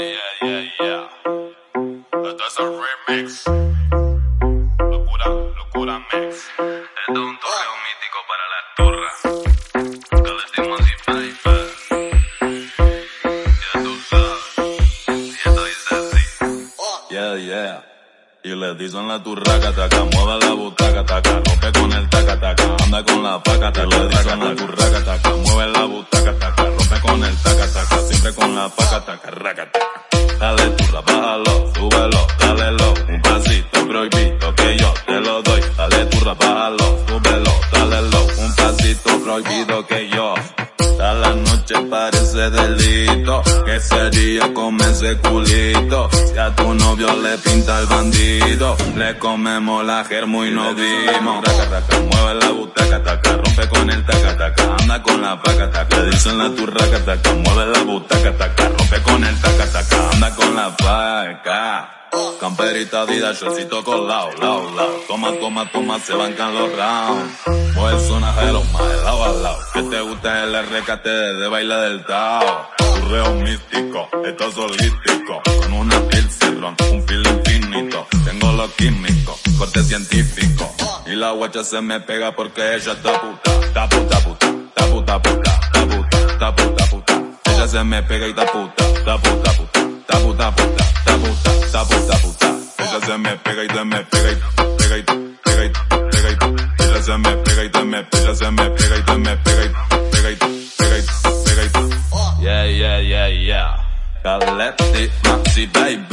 yeah, yeah, yeah. Esto es un remix. Locura, locura mix. Esto es un torneo mítico para la turra. Que le dimos y baby. Ya tú sabes. Y esto dice así. Yeah, yeah. Y le dicen la turraca, taca, mueve la butaca, taca, rompe con el taca, taca, anda con la paca, taca, le dicen la Dale turra, bájalo, súbelo, dale lo, un pasito prohibido que yo te lo doy. Dale turra, bájalo, súbelo, dale lo, un pasito prohibido que yo. A la noche parece delito, que sería comerse culito. Si a tu novio le pinta el bandido, le comemos la germo y no vimos. Raca, taca, anda con la paca, taca. Dicen la turraca, taca, mueve la butaca, taca, rompe con el taca, taca, anda con la paca. Camperita vida, shortcito con lao, lao. Toma, toma, toma, se bancan los rounds. Mueve sonajero, más de lado a lado. Que te gusta el RKT de baile del Tao. Turreo místico, esto es holístico. Con una piel cerrón, un feel infinito. Tengo lo químico, corte científico. Y la guacha se me pega porque ella está puta. Está puta, puta, se me pega y puta, puta, puta, puta, puta, puta, puta, se me pega y se pega y pega y pega y pega y se me pega y se me pega, se me pega y se me pega y pega y pega y pega y Yeah, yeah, yeah, yeah. Caletti, Maxi Baby.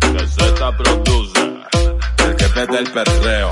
Que Z produce. El jefe del perreo.